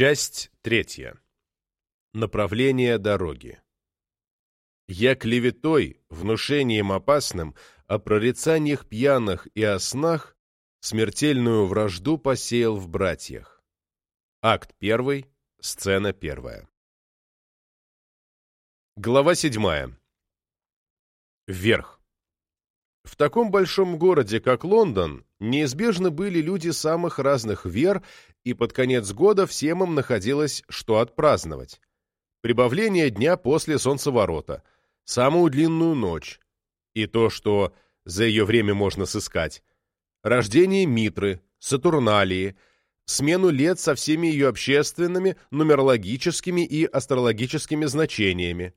Часть третья. Направление дороги. Я клеветой, внушением опасным, о прорицаниях пьяных и о снах смертельную вражду посеял в братьях. Акт первый, сцена первая. Глава седьмая. Вверх. В таком большом городе, как Лондон, неизбежно были люди самых разных вер, и под конец года всем им находилось что отпраздновать. Прибавление дня после солнцеворота, самую длинную ночь, и то, что за ее время можно сыскать, рождение Митры, Сатурналии, смену лет со всеми ее общественными, нумерологическими и астрологическими значениями,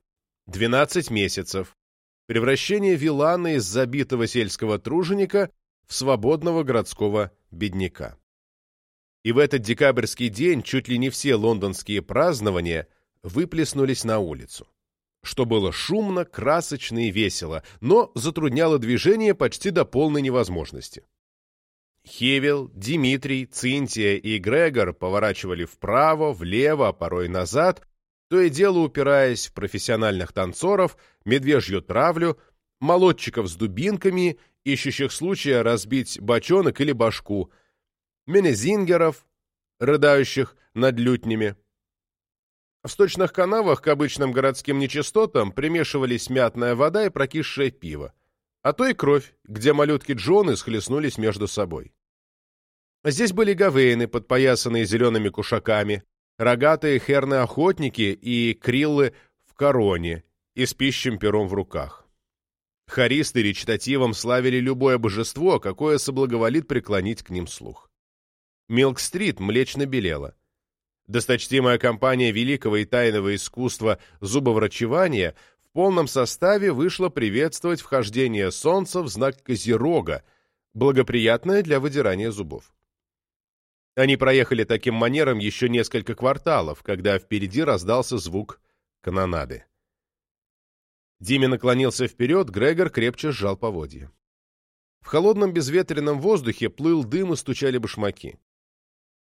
12 месяцев, превращение Вилана из забитого сельского труженика в свободного городского бедняка. И в этот декабрьский день чуть ли не все лондонские празднования выплеснулись на улицу, что было шумно, красочно и весело, но затрудняло движение почти до полной невозможности. Хевел, Дмитрий, Цинтия и Грегор поворачивали вправо, влево, а порой назад, то и дело упираясь в профессиональных танцоров, медвежью травлю, молодчиков с дубинками, ищущих случая разбить бочонок или башку, менезингеров, рыдающих над лютнями. В сточных канавах к обычным городским нечистотам примешивались мятная вода и прокисшее пиво, а то и кровь, где малютки Джоны схлестнулись между собой. Здесь были гавейны, подпоясанные зелеными кушаками, рогатые херны-охотники и криллы в короне и с пищем пером в руках. Хористы речитативом славили любое божество, какое соблаговолит преклонить к ним слух. Милк-стрит млечно белела. Досточтимая компания великого и тайного искусства зубоврачевания в полном составе вышла приветствовать вхождение солнца в знак Козерога, благоприятное для выдирания зубов. Они проехали таким манером еще несколько кварталов, когда впереди раздался звук канонады. Диме наклонился вперед, Грегор крепче сжал поводья. В холодном безветренном воздухе плыл дым и стучали башмаки.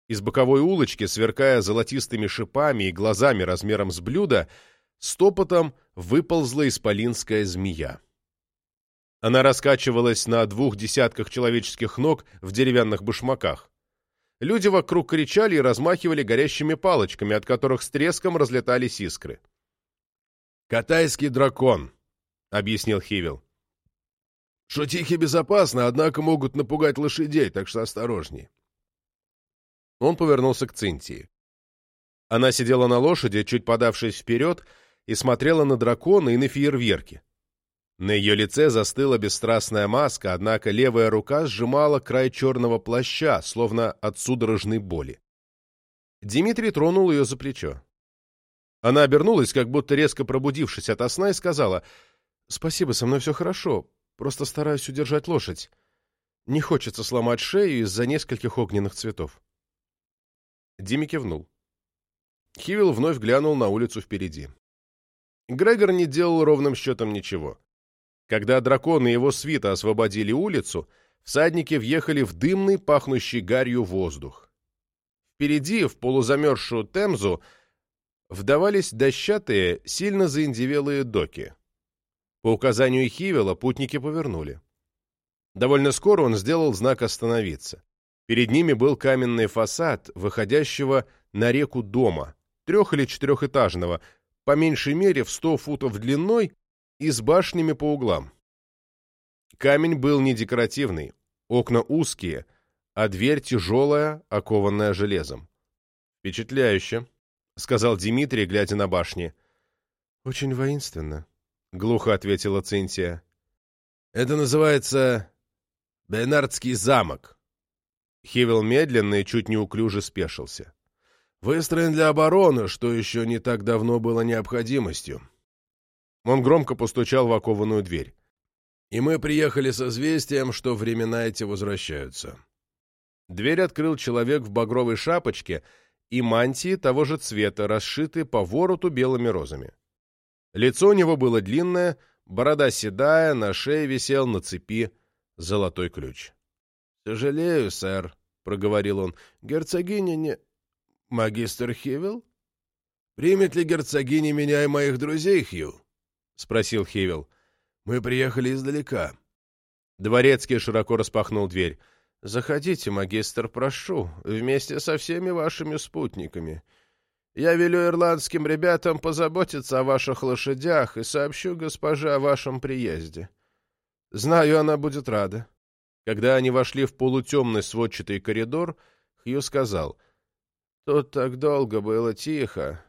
Из боковой улочки, сверкая золотистыми шипами и глазами размером с блюдо, стопотом выползла исполинская змея. Она раскачивалась на двух десятках человеческих ног в деревянных башмаках. Люди вокруг кричали и размахивали горящими палочками, от которых с треском разлетались искры. «Катайский дракон», — объяснил Хивил. «Шутихи безопасны, однако могут напугать лошадей, так что осторожней». Он повернулся к Цинтии. Она сидела на лошади, чуть подавшись вперед, и смотрела на дракона и на фейерверки. На ее лице застыла бесстрастная маска, однако левая рука сжимала край черного плаща, словно от судорожной боли. Дмитрий тронул ее за плечо. Она обернулась, как будто резко пробудившись ото сна, и сказала, «Спасибо, со мной все хорошо, просто стараюсь удержать лошадь. Не хочется сломать шею из-за нескольких огненных цветов». Дими кивнул. Хивил вновь глянул на улицу впереди. Грегор не делал ровным счетом ничего. Когда дракон и его свита освободили улицу, всадники въехали в дымный, пахнущий гарью воздух. Впереди, в полузамерзшую Темзу, вдавались дощатые, сильно заиндевелые доки. По указанию Хивела путники повернули. Довольно скоро он сделал знак «Остановиться». Перед ними был каменный фасад, выходящего на реку дома, трех- или четырехэтажного, по меньшей мере в сто футов длиной и с башнями по углам. Камень был не декоративный, окна узкие, а дверь тяжелая, окованная железом. «Впечатляюще», — сказал Дмитрий, глядя на башни. «Очень воинственно», — глухо ответила Цинтия. «Это называется Бенардский замок». Хивел медленно и чуть неуклюже спешился. «Выстроен для обороны, что еще не так давно было необходимостью. Он громко постучал в окованную дверь. «И мы приехали с известием, что времена эти возвращаются». Дверь открыл человек в багровой шапочке и мантии того же цвета, расшитой по вороту белыми розами. Лицо у него было длинное, борода седая, на шее висел на цепи золотой ключ. «Сожалею, сэр», — проговорил он, — «герцогиня не...» магистр Хивилл? Примет ли герцогиня меня и моих друзей, Хью? — спросил Хивилл. — Мы приехали издалека. Дворецкий широко распахнул дверь. — Заходите, магистр, прошу, вместе со всеми вашими спутниками. Я велю ирландским ребятам позаботиться о ваших лошадях и сообщу госпоже о вашем приезде. Знаю, она будет рада. Когда они вошли в полутемный сводчатый коридор, Хью сказал, «Тут так долго было тихо,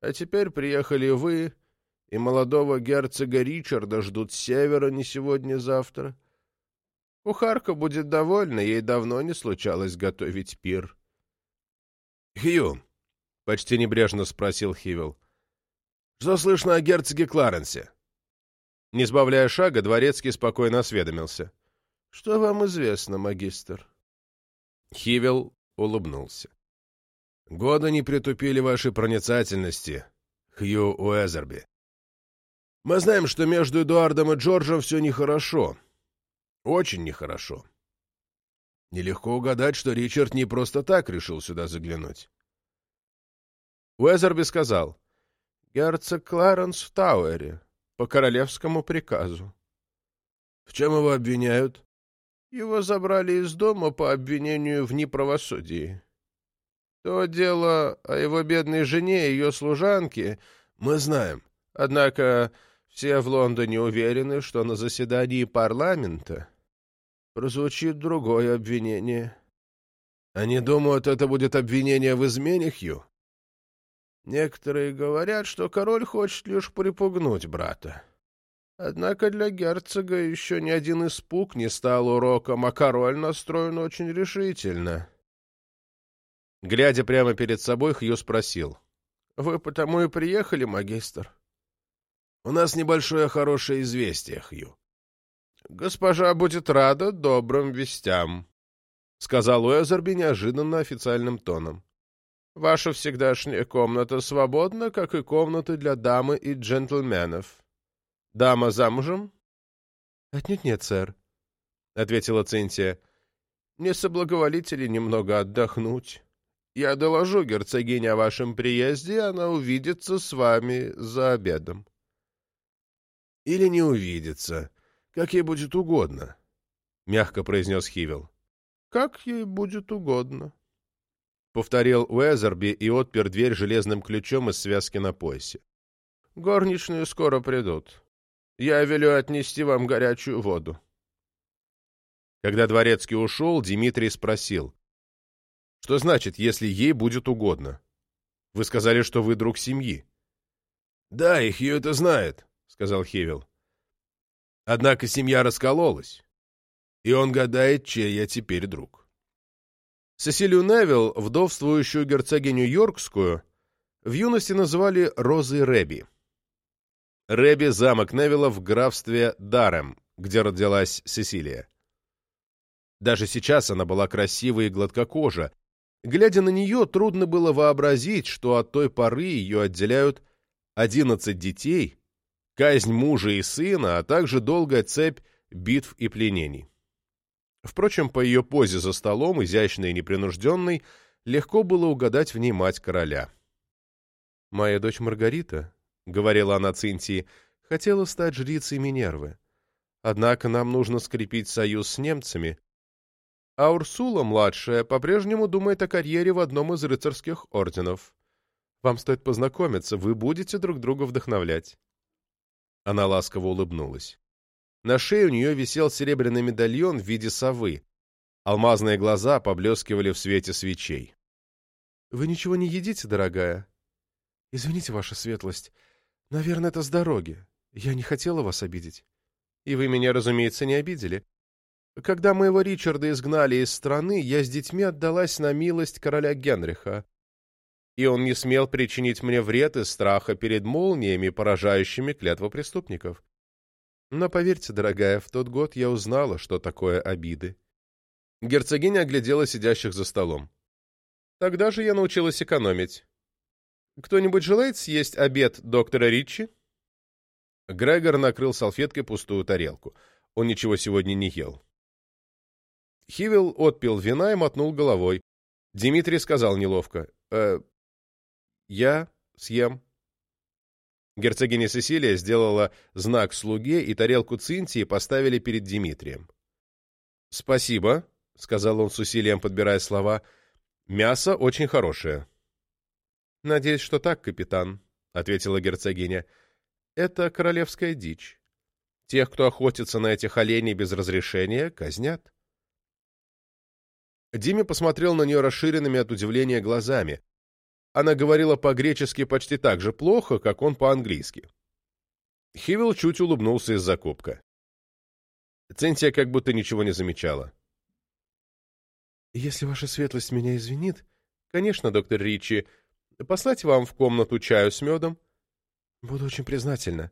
а теперь приехали вы, и молодого герцога Ричарда ждут с севера не сегодня-завтра. Кухарка будет довольна, ей давно не случалось готовить пир». «Хью», — почти небрежно спросил Хивилл, — «что слышно о герцоге Кларенсе?» Не сбавляя шага, дворецкий спокойно осведомился. — Что вам известно, магистр? Хивел улыбнулся. — Годы не притупили вашей проницательности, Хью Уэзерби. Мы знаем, что между Эдуардом и Джорджем все нехорошо. Очень нехорошо. Нелегко угадать, что Ричард не просто так решил сюда заглянуть. Уэзерби сказал. — Герцог Кларенс в Тауэре по королевскому приказу. — В чем его обвиняют? — Его забрали из дома по обвинению в неправосудии. То дело о его бедной жене и ее служанке мы знаем. Однако все в Лондоне уверены, что на заседании парламента прозвучит другое обвинение. Они думают, это будет обвинение в измене, Хью? Некоторые говорят, что король хочет лишь припугнуть брата. Однако для герцога еще ни один испуг не стал уроком, а король настроен очень решительно. Глядя прямо перед собой, Хью спросил. — Вы потому и приехали, магистр? — У нас небольшое хорошее известие, Хью. — Госпожа будет рада добрым вестям, — сказал Уэзерби неожиданно официальным тоном. Ваша всегдашняя комната свободна, как и комнаты для дамы и джентльменов. Дама замужем? — Отнюдь нет, сэр, — ответила Цинтия. — Не соблаговолите ли немного отдохнуть? Я доложу герцогине о вашем приезде, и она увидится с вами за обедом. — Или не увидится, как ей будет угодно, — мягко произнес Хивил. — Как ей будет угодно, повторил Уэзерби и отпер дверь железным ключом из связки на поясе. «Горничные скоро придут. Я велю отнести вам горячую воду». Когда дворецкий ушел, Дмитрий спросил. «Что значит, если ей будет угодно? Вы сказали, что вы друг семьи». «Да, их ее это знает», — сказал Хевел. «Однако семья раскололась, и он гадает, чей я теперь друг». Сесилию Невилл, вдовствующую герцогиню Йоркскую, в юности называли Розой Рэби. Рэби – замок Невилла в графстве Дарем, где родилась Сесилия. Даже сейчас она была красивой и гладкокожа. Глядя на нее, трудно было вообразить, что от той поры ее отделяют одиннадцать детей, казнь мужа и сына, а также долгая цепь битв и пленений. Впрочем, по ее позе за столом, изящной и непринужденной, легко было угадать в ней мать короля. «Моя дочь Маргарита», — говорила она Цинтии, — «хотела стать жрицей Минервы. Однако нам нужно скрепить союз с немцами. А Урсула, младшая, по-прежнему думает о карьере в одном из рыцарских орденов. Вам стоит познакомиться, вы будете друг друга вдохновлять». Она ласково улыбнулась. На шее у нее висел серебряный медальон в виде совы. Алмазные глаза поблескивали в свете свечей. — Вы ничего не едите, дорогая? — Извините, ваша светлость. Наверное, это с дороги. Я не хотела вас обидеть. И вы меня, разумеется, не обидели. Когда моего Ричарда изгнали из страны, я с детьми отдалась на милость короля Генриха. И он не смел причинить мне вред из страха перед молниями, поражающими клятву преступников. Но поверьте, дорогая, в тот год я узнала, что такое обиды. Герцогиня оглядела сидящих за столом. Тогда же я научилась экономить. Кто-нибудь желает съесть обед доктора Ричи? Грегор накрыл салфеткой пустую тарелку. Он ничего сегодня не ел. Хивил отпил вина и мотнул головой. Дмитрий сказал неловко. Э, я съем. Герцогиня Сесилия сделала знак слуге, и тарелку Цинтии поставили перед Дмитрием. «Спасибо», — сказал он с усилием, подбирая слова. «Мясо очень хорошее». «Надеюсь, что так, капитан», — ответила герцогиня. «Это королевская дичь. Тех, кто охотится на этих оленей без разрешения, казнят». Диме посмотрел на нее расширенными от удивления глазами. Она говорила по-гречески почти так же плохо, как он по-английски. Хивил чуть улыбнулся из-за кубка. Центия как будто ничего не замечала. «Если ваша светлость меня извинит, конечно, доктор Ричи, послать вам в комнату чаю с медом? Буду очень признательна».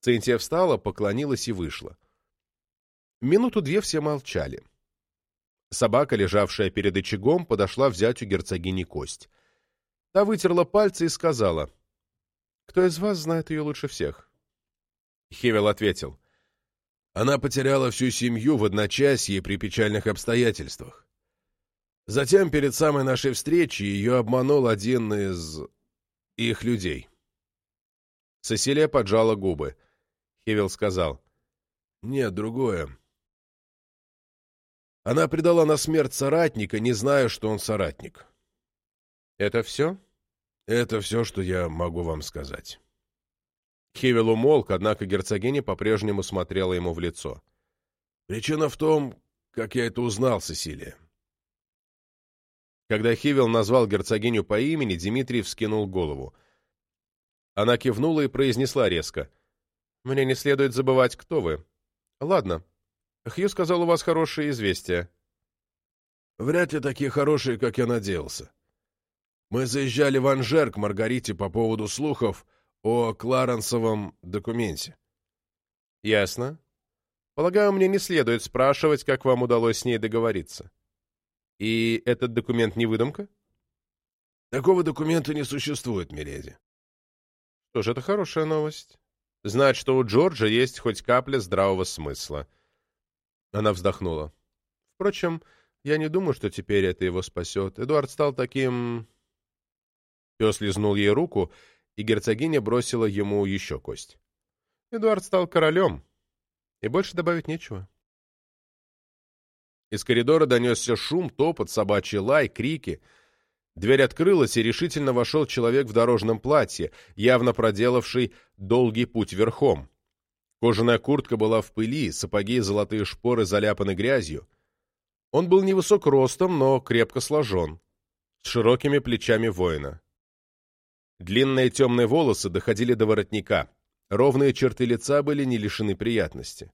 Центия встала, поклонилась и вышла. Минуту-две все молчали. Собака, лежавшая перед очагом, подошла взять у герцогини кость. Та вытерла пальцы и сказала, «Кто из вас знает ее лучше всех?» Хевел ответил, «Она потеряла всю семью в одночасье при печальных обстоятельствах. Затем, перед самой нашей встречей, ее обманул один из... их людей». Сесилия поджала губы. Хевел сказал, «Нет, другое. Она предала на смерть соратника, не зная, что он соратник. Это все? Это все, что я могу вам сказать. Хевел умолк, однако герцогиня по-прежнему смотрела ему в лицо. Причина в том, как я это узнал, Сесилия. Когда Хивел назвал герцогиню по имени, Дмитрий вскинул голову. Она кивнула и произнесла резко. «Мне не следует забывать, кто вы. Ладно, Хью сказал, у вас хорошие известия. Вряд ли такие хорошие, как я надеялся. Мы заезжали в Анжер к Маргарите по поводу слухов о Кларенсовом документе. Ясно. Полагаю, мне не следует спрашивать, как вам удалось с ней договориться. И этот документ не выдумка? Такого документа не существует, миледи. Что же, это хорошая новость. Знать, что у Джорджа есть хоть капля здравого смысла. Она вздохнула. Впрочем, я не думаю, что теперь это его спасет. Эдуард стал таким... Пес лизнул ей руку, и герцогиня бросила ему еще кость. Эдуард стал королем, и больше добавить нечего. Из коридора донесся шум, топот, собачий лай, крики. Дверь открылась, и решительно вошел человек в дорожном платье, явно проделавший долгий путь верхом. Кожаная куртка была в пыли, сапоги и золотые шпоры заляпаны грязью. Он был невысок ростом, но крепко сложен, с широкими плечами воина. Длинные темные волосы доходили до воротника, ровные черты лица были не лишены приятности.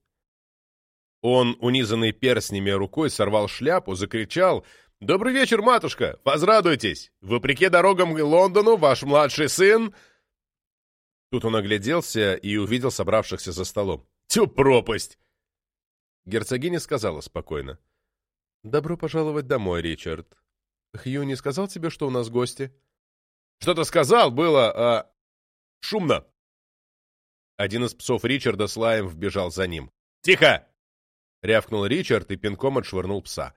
Он, унизанный перстнями рукой, сорвал шляпу, закричал «Добрый вечер, матушка! Возрадуйтесь! Вопреки дорогам к Лондону, ваш младший сын...» Тут он огляделся и увидел собравшихся за столом. «Тю, пропасть!» Герцогиня сказала спокойно. «Добро пожаловать домой, Ричард. Хью не сказал тебе, что у нас гости?» «Что-то сказал, было, а... шумно!» Один из псов Ричарда с лаем вбежал за ним. «Тихо!» — рявкнул Ричард и пинком отшвырнул пса.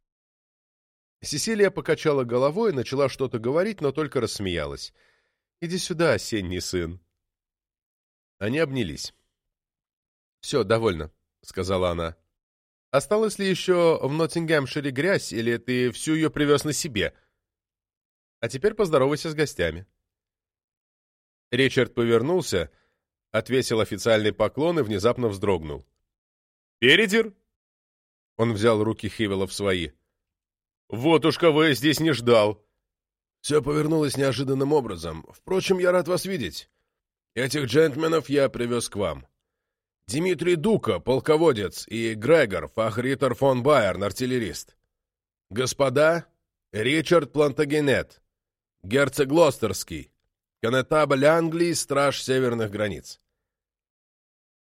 Сесилия покачала головой и начала что-то говорить, но только рассмеялась. «Иди сюда, осенний сын. Они обнялись. «Все, довольно», — сказала она. «Осталось ли еще в Ноттингемшире грязь, или ты всю ее привез на себе? А теперь поздоровайся с гостями». Ричард повернулся, отвесил официальный поклон и внезапно вздрогнул. «Передир?» Он взял руки Хивела в свои. «Вот уж кого я здесь не ждал!» «Все повернулось неожиданным образом. Впрочем, я рад вас видеть. Этих джентльменов я привез к вам. Дмитрий Дука, полководец, и Грегор, фахритер фон Байерн, артиллерист. Господа, Ричард Плантагенет, герцог Глостерский, конетабль Англии, страж северных границ.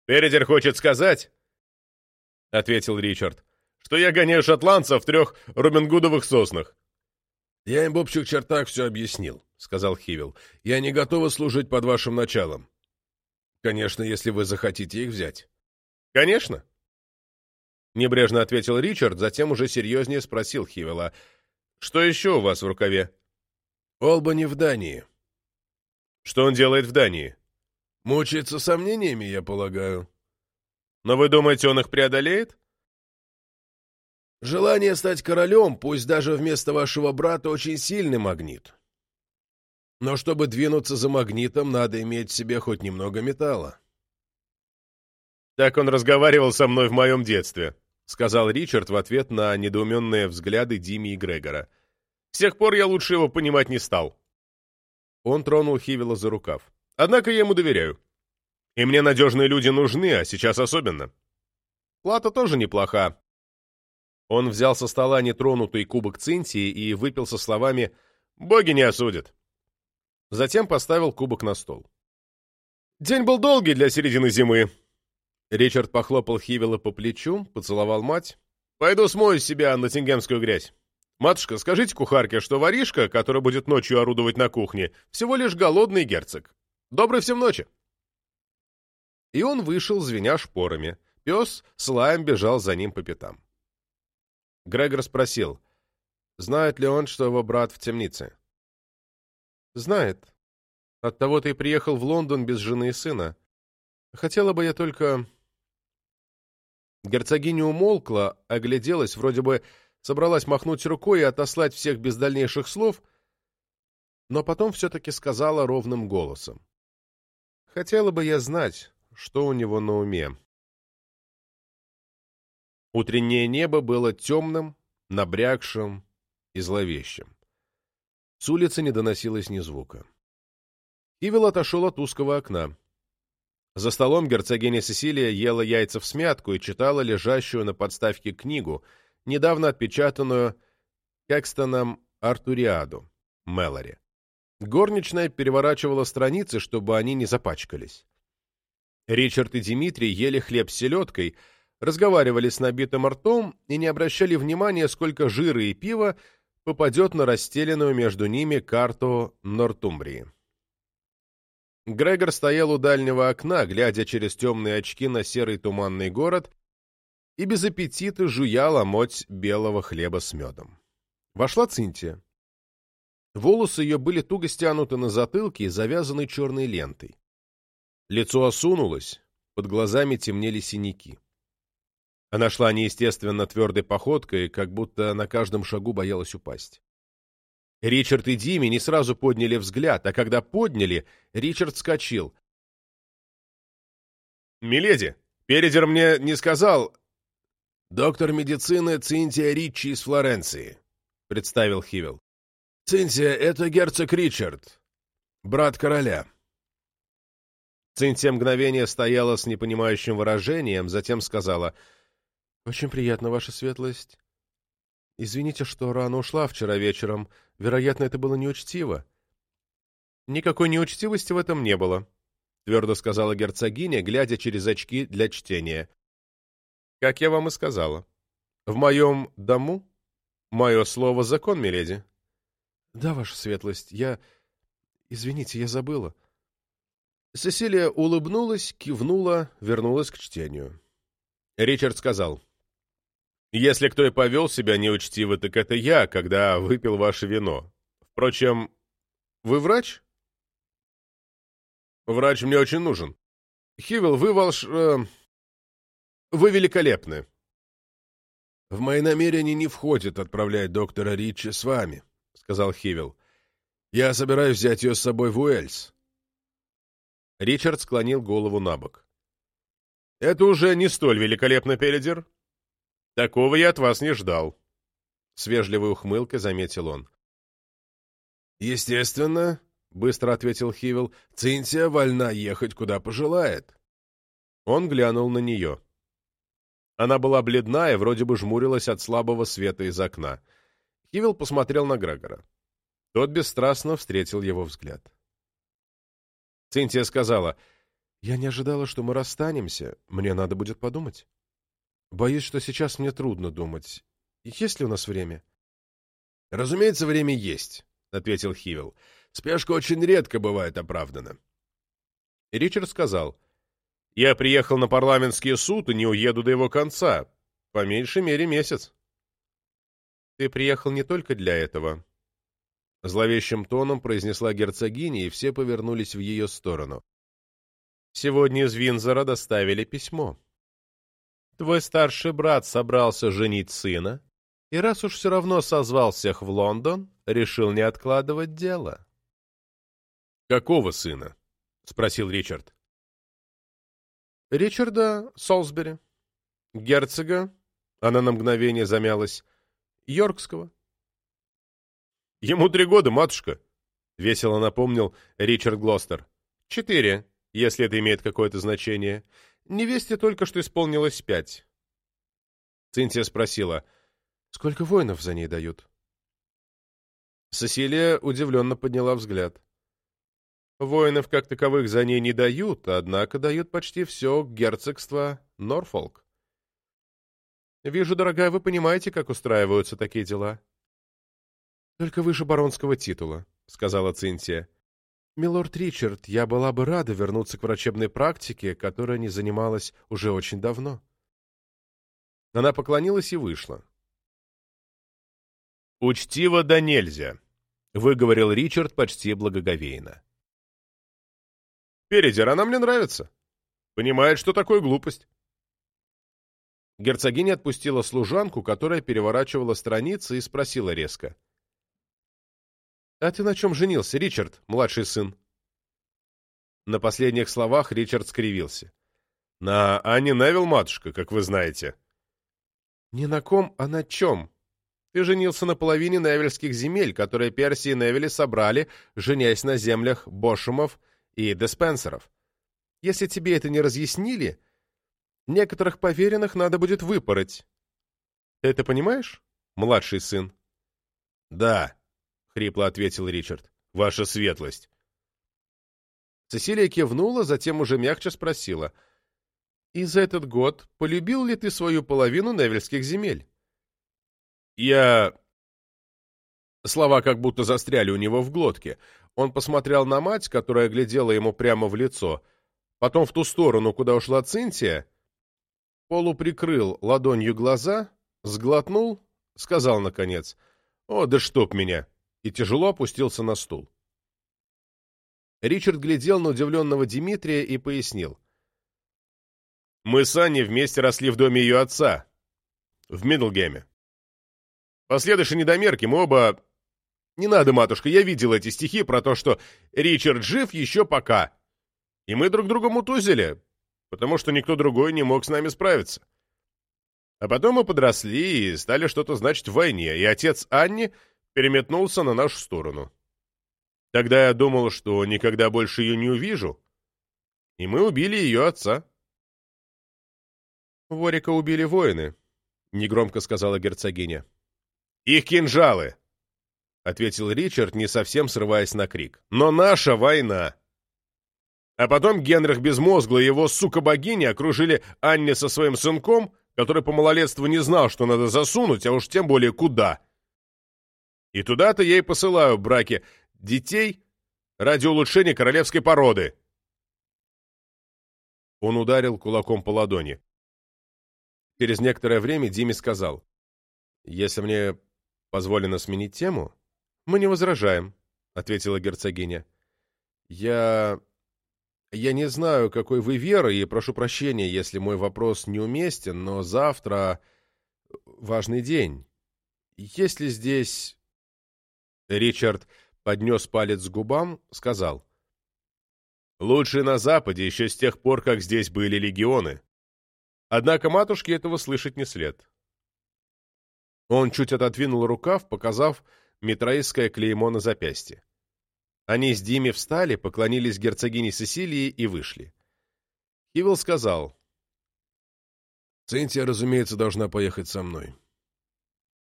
«Передер хочет сказать, — ответил Ричард, — что я гоняю шотландцев в трех рубингудовых соснах. «Я им в общих чертах все объяснил», — сказал Хивил. «Я не готова служить под вашим началом. Конечно, если вы захотите их взять». «Конечно!» Небрежно ответил Ричард, затем уже серьезнее спросил Хивила. «Что еще у вас в рукаве?» Олбани в Дании. Что он делает в Дании? Мучается сомнениями, я полагаю. Но вы думаете, он их преодолеет? Желание стать королем, пусть даже вместо вашего брата, очень сильный магнит. Но чтобы двинуться за магнитом, надо иметь в себе хоть немного металла. Так он разговаривал со мной в моем детстве, сказал Ричард в ответ на недоуменные взгляды Дими и Грегора. С тех пор я лучше его понимать не стал. Он тронул Хивила за рукав. Однако я ему доверяю. И мне надежные люди нужны, а сейчас особенно. Плата тоже неплоха. Он взял со стола нетронутый кубок цинтии и выпил со словами «Боги не осудят». Затем поставил кубок на стол. День был долгий для середины зимы. Ричард похлопал Хивила по плечу, поцеловал мать. «Пойду смою себя на тингемскую грязь. Матушка, скажите кухарке, что воришка, который будет ночью орудовать на кухне, всего лишь голодный герцог. Доброй всем ночи!» И он вышел, звеня шпорами. Пес с лаем бежал за ним по пятам. Грегор спросил, знает ли он, что его брат в темнице. Знает. Оттого-то и приехал в Лондон без жены и сына. Хотела бы я только... Герцогиня умолкла, огляделась, вроде бы собралась махнуть рукой и отослать всех без дальнейших слов, но потом все-таки сказала ровным голосом. Хотела бы я знать, что у него на уме. Утреннее небо было темным, набрякшим и зловещим. С улицы не доносилось ни звука. Ивел отошел от узкого окна. За столом герцогиня Сесилия ела яйца в смятку и читала лежащую на подставке книгу, недавно отпечатанную Кекстоном Артуриаду, Мэлори. Горничная переворачивала страницы, чтобы они не запачкались. Ричард и Дмитрий ели хлеб с селедкой, разговаривали с набитым ртом и не обращали внимания, сколько жира и пива попадет на расстеленную между ними карту Нортумбрии. Грегор стоял у дальнего окна, глядя через темные очки на серый туманный город, и без аппетита жуял омоть белого хлеба с медом. Вошла Цинтия. Волосы ее были туго стянуты на затылке и завязаны черной лентой. Лицо осунулось, под глазами темнели синяки. Она шла неестественно твердой походкой, как будто на каждом шагу боялась упасть. Ричард и Дими не сразу подняли взгляд, а когда подняли, Ричард скочил. «Миледи, Передер мне не сказал...» «Доктор медицины Цинтия Ричи из Флоренции», — представил Хивел. «Цинтия — это герцог Ричард, брат короля». Цинтия мгновение стояла с непонимающим выражением, затем сказала — «Очень приятно, ваша светлость. Извините, что рано ушла вчера вечером. Вероятно, это было неучтиво». «Никакой неучтивости в этом не было», — твердо сказала герцогиня, глядя через очки для чтения. «Как я вам и сказала. В моем дому мое слово — закон, миледи». «Да, ваша светлость, я... Извините, я забыла». Сесилия улыбнулась, кивнула, вернулась к чтению. Ричард сказал, если кто и повел себя неучтиво, так это я, когда выпил ваше вино. Впрочем, вы врач? Врач мне очень нужен. Хивел, вы волш... Э, вы великолепны. В мои намерения не входит отправлять доктора Ричи с вами, сказал Хивел. Я собираюсь взять ее с собой в Уэльс. Ричард склонил голову на бок. Это уже не столь великолепно, Передер. Такого я от вас не ждал. С вежливой ухмылкой заметил он. Естественно, быстро ответил Хивел, Цинтия вольна ехать куда пожелает. Он глянул на нее. Она была бледна и вроде бы жмурилась от слабого света из окна. Хивел посмотрел на Грегора. Тот бесстрастно встретил его взгляд. Цинтия сказала, «Я не ожидала, что мы расстанемся. Мне надо будет подумать». Боюсь, что сейчас мне трудно думать. Есть ли у нас время? — Разумеется, время есть, — ответил Хивел. — Спешка очень редко бывает оправдана. Ричард сказал. — Я приехал на парламентский суд и не уеду до его конца. По меньшей мере месяц. — Ты приехал не только для этого, — Зловещим тоном произнесла герцогиня, и все повернулись в ее сторону. Сегодня из Винзора доставили письмо. Твой старший брат собрался женить сына, и раз уж все равно созвал всех в Лондон, решил не откладывать дело. «Какого сына?» — спросил Ричард. «Ричарда Солсбери, герцога, она на мгновение замялась, Йоркского». «Ему три года, матушка», — весело напомнил Ричард Глостер. «Четыре, если это имеет какое-то значение. Невесте только что исполнилось пять». Цинтия спросила, «Сколько воинов за ней дают?» Сесилия удивленно подняла взгляд. Воинов как таковых за ней не дают, однако дают почти все герцогство Норфолк. Вижу, дорогая, вы понимаете, как устраиваются такие дела. Только выше баронского титула, сказала Цинтия. Милорд Ричард, я была бы рада вернуться к врачебной практике, которая не занималась уже очень давно. Она поклонилась и вышла. «Учтиво да нельзя», — выговорил Ричард почти благоговейно. Передер, она мне нравится. Понимает, что такое глупость. Герцогиня отпустила служанку, которая переворачивала страницы, и спросила резко. — А ты на чем женился, Ричард, младший сын? На последних словах Ричард скривился. — На Анне Невилл, матушка, как вы знаете. — Ни на ком, а на чем? Ты женился на половине невельских земель, которые Перси и Невели собрали, женясь на землях Бошемов и диспенсеров. Если тебе это не разъяснили, некоторых поверенных надо будет выпороть. Ты это понимаешь, младший сын? — Да, — хрипло ответил Ричард, — ваша светлость. Цесилия кивнула, затем уже мягче спросила. — И за этот год полюбил ли ты свою половину невельских земель? — Я... Слова как будто застряли у него в глотке. Он посмотрел на мать, которая глядела ему прямо в лицо, потом в ту сторону, куда ушла Цинтия, полуприкрыл ладонью глаза, сглотнул, сказал наконец «О, да чтоб меня!» И тяжело опустился на стул. Ричард глядел на удивленного Дмитрия и пояснил. «Мы с Аней вместе росли в доме ее отца, в Миддлгеме. Последующие недомерки мы оба не надо, матушка, я видел эти стихи про то, что Ричард жив еще пока. И мы друг друга мутузили, потому что никто другой не мог с нами справиться. А потом мы подросли и стали что-то значить в войне, и отец Анни переметнулся на нашу сторону. Тогда я думал, что никогда больше ее не увижу, и мы убили ее отца. «Ворика убили воины», — негромко сказала герцогиня. «Их кинжалы!» — ответил Ричард, не совсем срываясь на крик. «Но наша война!» А потом Генрих Безмозглый и его сука-богиня окружили Анне со своим сынком, который по малолетству не знал, что надо засунуть, а уж тем более куда. И туда-то я и посылаю браки детей ради улучшения королевской породы. Он ударил кулаком по ладони. Через некоторое время Диме сказал, «Если мне позволено сменить тему, «Мы не возражаем», — ответила герцогиня. «Я... я не знаю, какой вы веры, и прошу прощения, если мой вопрос неуместен, но завтра важный день. Есть ли здесь...» Ричард поднес палец к губам, сказал. «Лучшие на Западе еще с тех пор, как здесь были легионы. Однако матушке этого слышать не след». Он чуть отодвинул рукав, показав, митрейское клеймо на запястье. Они с Дими встали, поклонились герцогине Сесилии и вышли. Хивилл сказал, «Цинтия, разумеется, должна поехать со мной.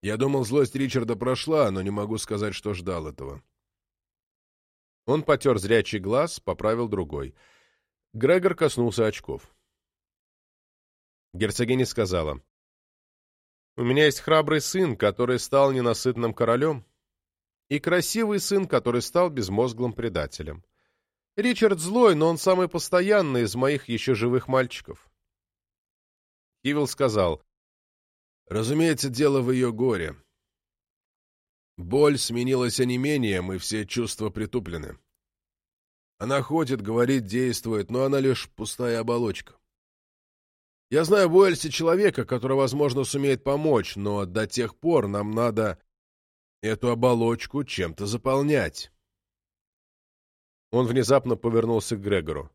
Я думал, злость Ричарда прошла, но не могу сказать, что ждал этого». Он потер зрячий глаз, поправил другой. Грегор коснулся очков. Герцогиня сказала, у меня есть храбрый сын, который стал ненасытным королем, и красивый сын, который стал безмозглым предателем. Ричард злой, но он самый постоянный из моих еще живых мальчиков. Кивилл сказал, «Разумеется, дело в ее горе. Боль сменилась онемением, и все чувства притуплены. Она ходит, говорит, действует, но она лишь пустая оболочка. Я знаю в Уэльсе человека, который, возможно, сумеет помочь, но до тех пор нам надо эту оболочку чем-то заполнять. Он внезапно повернулся к Грегору.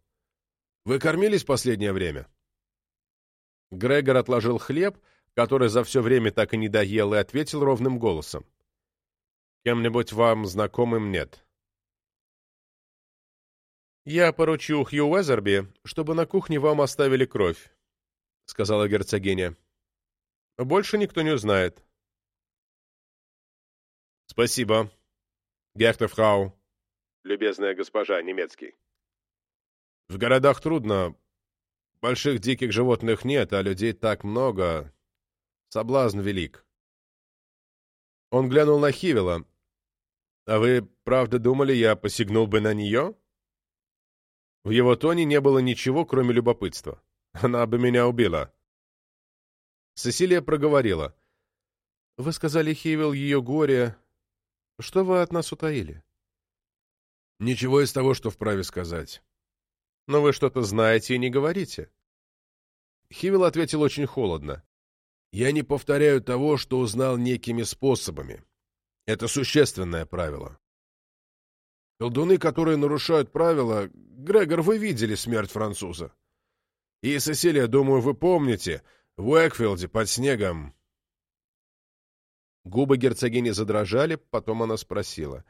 «Вы кормились последнее время?» Грегор отложил хлеб, который за все время так и не доел, и ответил ровным голосом. «Кем-нибудь вам знакомым нет?» «Я поручу Хью Уэзерби, чтобы на кухне вам оставили кровь», — сказала герцогиня. «Больше никто не узнает». «Спасибо, Гехтерфрау», любезная госпожа, немецкий. «В городах трудно. Больших диких животных нет, а людей так много. Соблазн велик». Он глянул на Хивела. «А вы правда думали, я посягнул бы на нее?» В его тоне не было ничего, кроме любопытства. Она бы меня убила. Сесилия проговорила. «Вы сказали, Хивел, ее горе. Что вы от нас утаили?» «Ничего из того, что вправе сказать». «Но вы что-то знаете и не говорите». Хивел ответил очень холодно. «Я не повторяю того, что узнал некими способами. Это существенное правило. Колдуны, которые нарушают правила... Грегор, вы видели смерть француза. И, Сесилия, думаю, вы помните, в Уэкфилде под снегом... Губы герцогини задрожали, потом она спросила.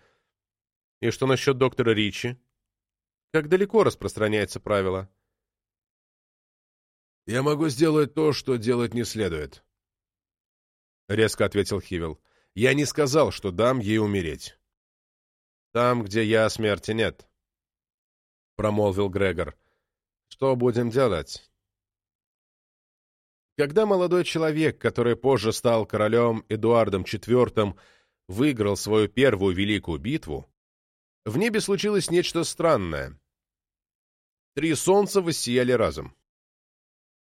«И что насчет доктора Ричи? Как далеко распространяется правило?» «Я могу сделать то, что делать не следует», — резко ответил Хивел. «Я не сказал, что дам ей умереть». «Там, где я, смерти нет», — промолвил Грегор. «Что будем делать?» Когда молодой человек, который позже стал королем Эдуардом IV, выиграл свою первую великую битву, в небе случилось нечто странное. Три солнца воссияли разом.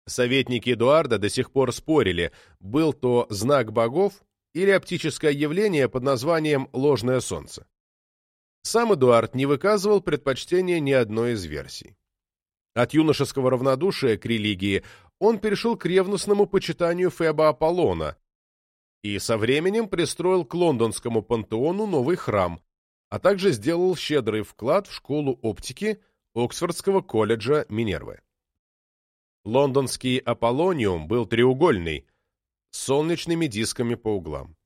Советники Эдуарда до сих пор спорили, был то знак богов или оптическое явление под названием «ложное солнце». Сам Эдуард не выказывал предпочтения ни одной из версий. От юношеского равнодушия к религии он перешел к ревностному почитанию Феба Аполлона и со временем пристроил к лондонскому пантеону новый храм, а также сделал щедрый вклад в школу оптики Оксфордского колледжа Минервы. Лондонский Аполлониум был треугольный, с солнечными дисками по углам.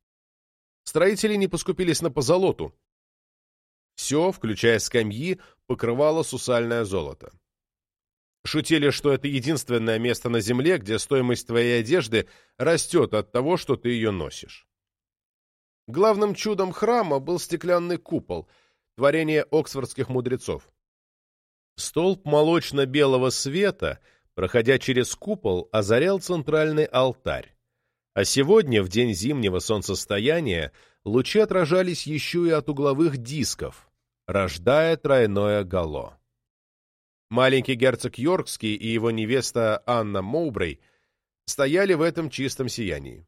Строители не поскупились на позолоту, все, включая скамьи, покрывало сусальное золото. Шутили, что это единственное место на земле, где стоимость твоей одежды растет от того, что ты ее носишь. Главным чудом храма был стеклянный купол, творение оксфордских мудрецов. Столб молочно-белого света, проходя через купол, озарял центральный алтарь. А сегодня, в день зимнего солнцестояния, лучи отражались еще и от угловых дисков, рождая тройное гало. Маленький герцог Йоркский и его невеста Анна Моубрей стояли в этом чистом сиянии.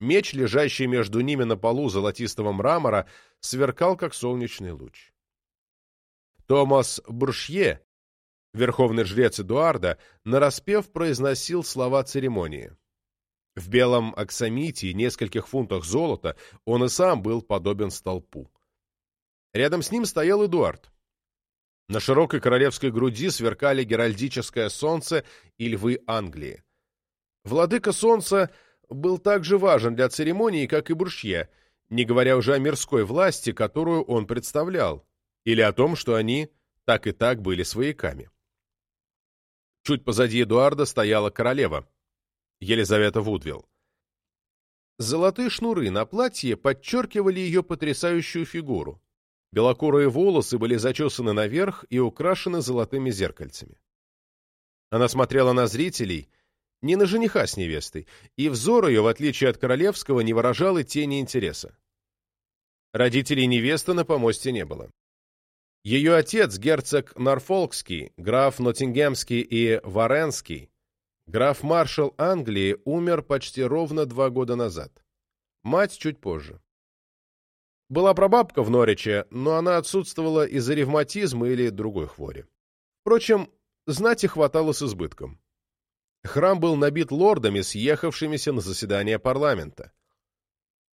Меч, лежащий между ними на полу золотистого мрамора, сверкал, как солнечный луч. Томас Буршье, верховный жрец Эдуарда, нараспев произносил слова церемонии. В белом аксамите и нескольких фунтах золота он и сам был подобен столпу. Рядом с ним стоял Эдуард. На широкой королевской груди сверкали геральдическое солнце и львы Англии. Владыка солнца был так же важен для церемонии, как и Буршье, не говоря уже о мирской власти, которую он представлял, или о том, что они так и так были свояками. Чуть позади Эдуарда стояла королева, Елизавета Вудвилл. Золотые шнуры на платье подчеркивали ее потрясающую фигуру. Белокурые волосы были зачесаны наверх и украшены золотыми зеркальцами. Она смотрела на зрителей, не на жениха с невестой, и взор ее, в отличие от королевского, не выражал и тени интереса. Родителей невесты на помосте не было. Ее отец, герцог Норфолкский, граф Ноттингемский и Варенский, Граф-маршал Англии умер почти ровно два года назад. Мать чуть позже. Была прабабка в Нориче, но она отсутствовала из-за ревматизма или другой хвори. Впрочем, знати хватало с избытком. Храм был набит лордами, съехавшимися на заседание парламента.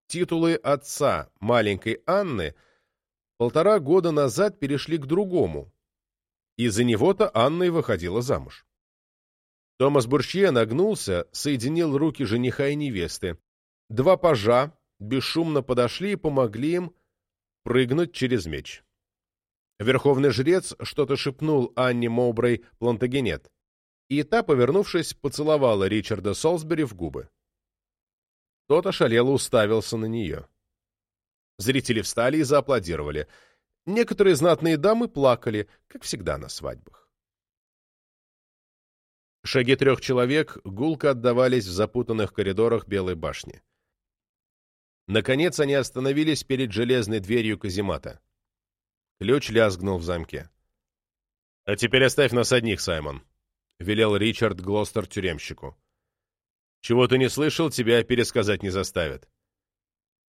Титулы отца маленькой Анны полтора года назад перешли к другому, и за него-то Анна и выходила замуж. Томас Бурчье нагнулся, соединил руки жениха и невесты. Два пажа бесшумно подошли и помогли им прыгнуть через меч. Верховный жрец что-то шепнул Анне Моубрей Плантагенет, и та, повернувшись, поцеловала Ричарда Солсбери в губы. Тот ошалело уставился на нее. Зрители встали и зааплодировали. Некоторые знатные дамы плакали, как всегда на свадьбах. Шаги трех человек гулко отдавались в запутанных коридорах Белой башни. Наконец они остановились перед железной дверью каземата. Ключ лязгнул в замке. — А теперь оставь нас одних, Саймон, — велел Ричард Глостер тюремщику. — Чего ты не слышал, тебя пересказать не заставят. —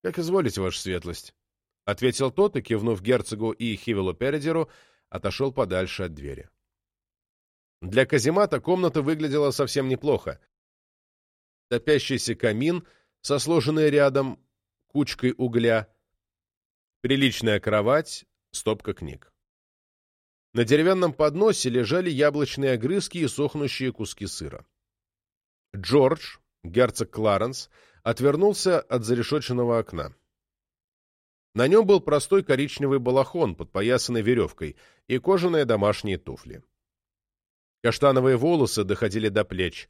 Как изволите, ваша светлость, — ответил тот и, кивнув герцогу и Хивелу Передеру, отошел подальше от двери. Для каземата комната выглядела совсем неплохо. Топящийся камин, со сложенной рядом кучкой угля, приличная кровать, стопка книг. На деревянном подносе лежали яблочные огрызки и сохнущие куски сыра. Джордж, герцог Кларенс, отвернулся от зарешоченного окна. На нем был простой коричневый балахон, подпоясанный веревкой, и кожаные домашние туфли. Каштановые волосы доходили до плеч.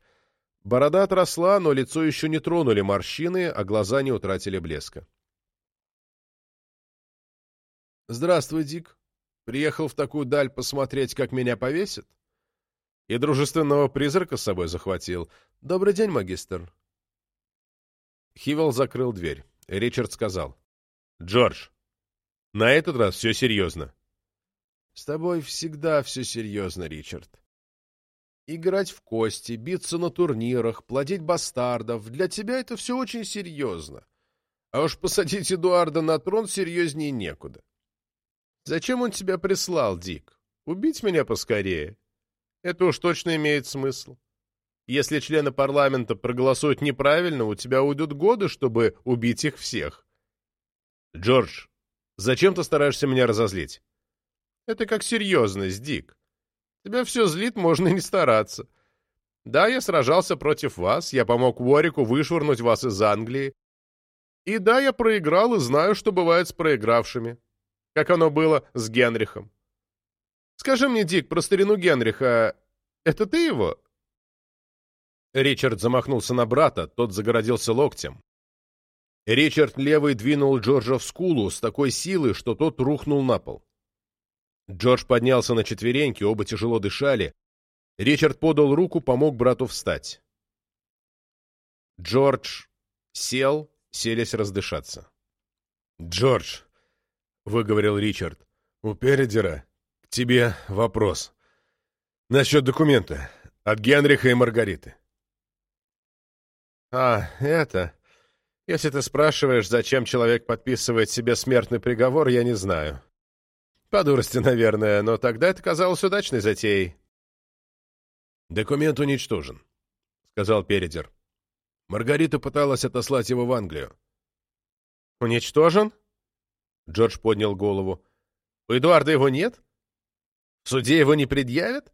Борода отросла, но лицо еще не тронули морщины, а глаза не утратили блеска. «Здравствуй, Дик. Приехал в такую даль посмотреть, как меня повесят?» «И дружественного призрака с собой захватил. Добрый день, магистр». Хивел закрыл дверь. Ричард сказал. «Джордж, на этот раз все серьезно». «С тобой всегда все серьезно, Ричард. Играть в кости, биться на турнирах, плодить бастардов — для тебя это все очень серьезно. А уж посадить Эдуарда на трон серьезнее некуда. Зачем он тебя прислал, Дик? Убить меня поскорее? Это уж точно имеет смысл. Если члены парламента проголосуют неправильно, у тебя уйдут годы, чтобы убить их всех. Джордж, зачем ты стараешься меня разозлить? Это как серьезность, Дик. Тебя все злит, можно не стараться. Да, я сражался против вас, я помог Уорику вышвырнуть вас из Англии. И да, я проиграл и знаю, что бывает с проигравшими. Как оно было с Генрихом. Скажи мне, Дик, про старину Генриха, это ты его? Ричард замахнулся на брата, тот загородился локтем. Ричард левый двинул Джорджа в скулу с такой силой, что тот рухнул на пол. Джордж поднялся на четвереньки, оба тяжело дышали. Ричард подал руку, помог брату встать. Джордж сел, селись раздышаться. «Джордж», — выговорил Ричард, — «у Передера к тебе вопрос. Насчет документа от Генриха и Маргариты». «А, это...» Если ты спрашиваешь, зачем человек подписывает себе смертный приговор, я не знаю. По дурости, наверное, но тогда это казалось удачной затеей. «Документ уничтожен», — сказал Передер. Маргарита пыталась отослать его в Англию. «Уничтожен?» Джордж поднял голову. «У Эдуарда его нет? В суде его не предъявят?»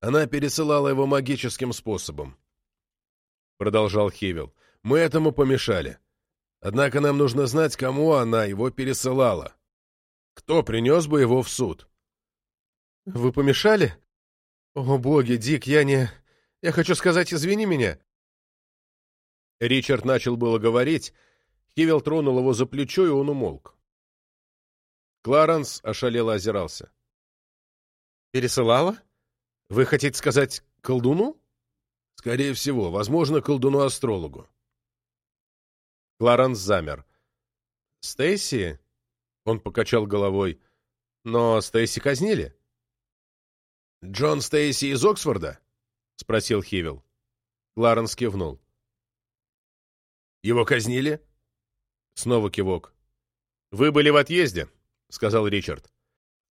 Она пересылала его магическим способом. Продолжал Хивил. «Мы этому помешали. Однако нам нужно знать, кому она его пересылала. Кто принес бы его в суд? Вы помешали? О, боги, Дик, я не... Я хочу сказать, извини меня. Ричард начал было говорить. Хивел тронул его за плечо, и он умолк. Кларенс ошалело озирался. «Пересылала? Вы хотите сказать колдуну?» «Скорее всего. Возможно, колдуну-астрологу». Кларенс замер. «Стейси?» Он покачал головой. «Но Стейси казнили?» «Джон Стейси из Оксфорда?» — спросил Хивил. Кларенс кивнул. «Его казнили?» Снова кивок. «Вы были в отъезде», — сказал Ричард.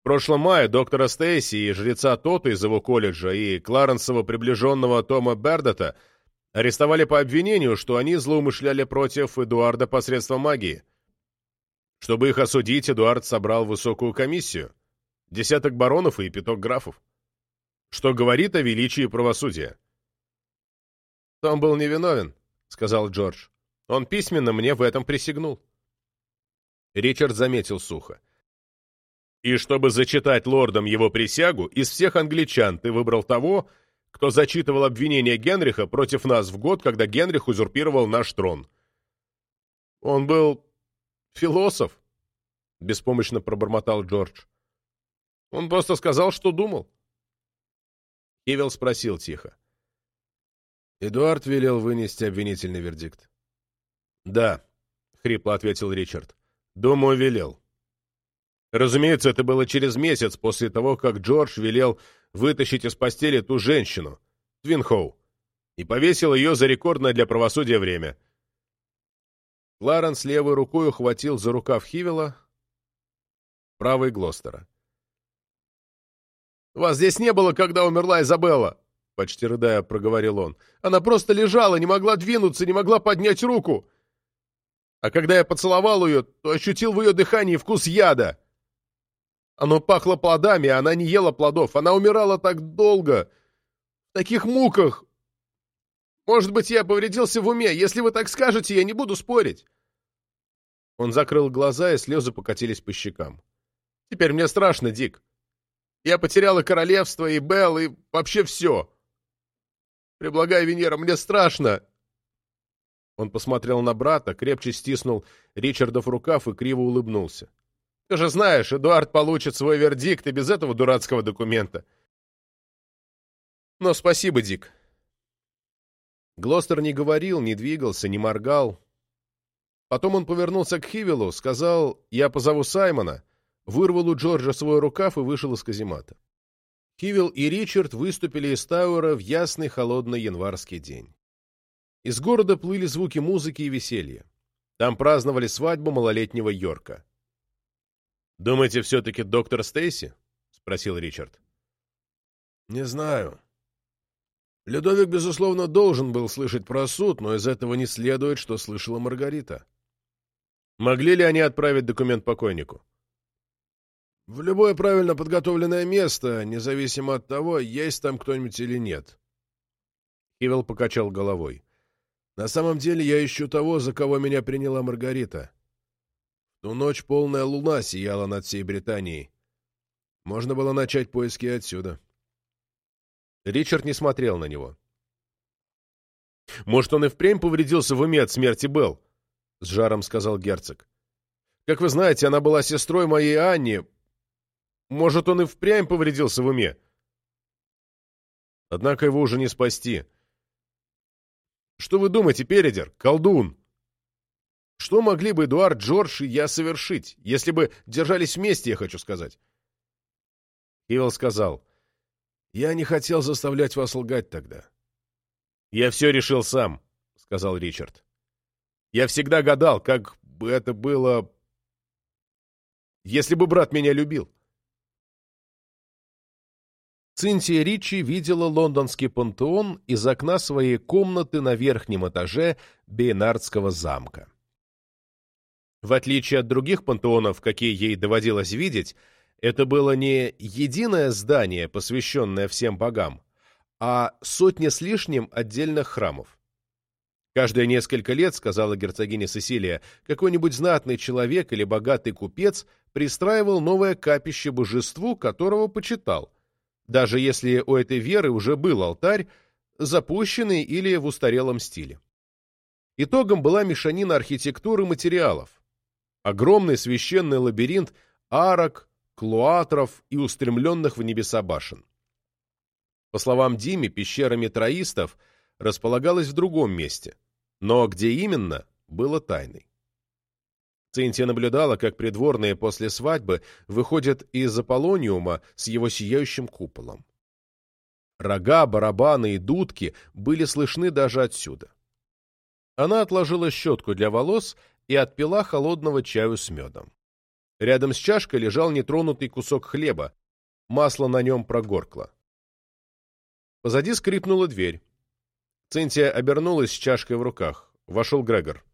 «В прошлом мае доктора Стейси и жреца Тота из его колледжа и Кларенсова приближенного Тома Бердета арестовали по обвинению, что они злоумышляли против Эдуарда посредством магии. Чтобы их осудить, Эдуард собрал высокую комиссию, десяток баронов и пяток графов, что говорит о величии правосудия. «Том был невиновен», — сказал Джордж. «Он письменно мне в этом присягнул». Ричард заметил сухо. «И чтобы зачитать лордам его присягу, из всех англичан ты выбрал того, кто зачитывал обвинения Генриха против нас в год, когда Генрих узурпировал наш трон. Он был «Философ», — беспомощно пробормотал Джордж. «Он просто сказал, что думал». Хивел спросил тихо. Эдуард велел вынести обвинительный вердикт. «Да», — хрипло ответил Ричард. «Думаю, велел». Разумеется, это было через месяц после того, как Джордж велел вытащить из постели ту женщину, Твинхоу, и повесил ее за рекордное для правосудия время — Кларенс левой рукой ухватил за рукав Хивела, правой Глостера. «Вас здесь не было, когда умерла Изабелла!» — почти рыдая проговорил он. «Она просто лежала, не могла двинуться, не могла поднять руку. А когда я поцеловал ее, то ощутил в ее дыхании вкус яда. Оно пахло плодами, а она не ела плодов. Она умирала так долго, в таких муках, может быть, я повредился в уме. Если вы так скажете, я не буду спорить. Он закрыл глаза, и слезы покатились по щекам. Теперь мне страшно, Дик. Я потерял и королевство, и Белл, и вообще все. Преблагая Венера, мне страшно. Он посмотрел на брата, крепче стиснул Ричардов рукав и криво улыбнулся. Ты же знаешь, Эдуард получит свой вердикт и без этого дурацкого документа. Но спасибо, Дик. Глостер не говорил, не двигался, не моргал. Потом он повернулся к Хивелу, сказал «Я позову Саймона», вырвал у Джорджа свой рукав и вышел из каземата. Хивел и Ричард выступили из Тауэра в ясный холодный январский день. Из города плыли звуки музыки и веселья. Там праздновали свадьбу малолетнего Йорка. «Думаете, все-таки доктор Стейси?» — спросил Ричард. «Не знаю», Людовик, безусловно, должен был слышать про суд, но из этого не следует, что слышала Маргарита. Могли ли они отправить документ покойнику? В любое правильно подготовленное место, независимо от того, есть там кто-нибудь или нет. Хивел покачал головой. На самом деле я ищу того, за кого меня приняла Маргарита. Ту ночь полная луна сияла над всей Британией. Можно было начать поиски отсюда. — Ричард не смотрел на него. «Может, он и впрямь повредился в уме от смерти Белл?» — с жаром сказал герцог. «Как вы знаете, она была сестрой моей Анни. Может, он и впрямь повредился в уме?» Однако его уже не спасти. «Что вы думаете, Передер? Колдун!» Что могли бы Эдуард, Джордж и я совершить, если бы держались вместе, я хочу сказать? Хивел сказал, я не хотел заставлять вас лгать тогда. «Я все решил сам», — сказал Ричард. «Я всегда гадал, как бы это было, если бы брат меня любил». Цинтия Ричи видела лондонский пантеон из окна своей комнаты на верхнем этаже Бейнардского замка. В отличие от других пантеонов, какие ей доводилось видеть, это было не единое здание, посвященное всем богам, а сотня с лишним отдельных храмов. Каждые несколько лет, сказала герцогиня Сесилия, какой-нибудь знатный человек или богатый купец пристраивал новое капище божеству, которого почитал, даже если у этой веры уже был алтарь, запущенный или в устарелом стиле. Итогом была мешанина архитектуры материалов. Огромный священный лабиринт арок, клуатров и устремленных в небеса башен. По словам Дими, пещера метроистов располагалась в другом месте, но где именно, было тайной. Цинтия наблюдала, как придворные после свадьбы выходят из Аполлониума с его сияющим куполом. Рога, барабаны и дудки были слышны даже отсюда. Она отложила щетку для волос и отпила холодного чаю с медом. Рядом с чашкой лежал нетронутый кусок хлеба, масло на нем прогоркло. Позади скрипнула дверь. Цинтия обернулась с чашкой в руках. Вошел Грегор.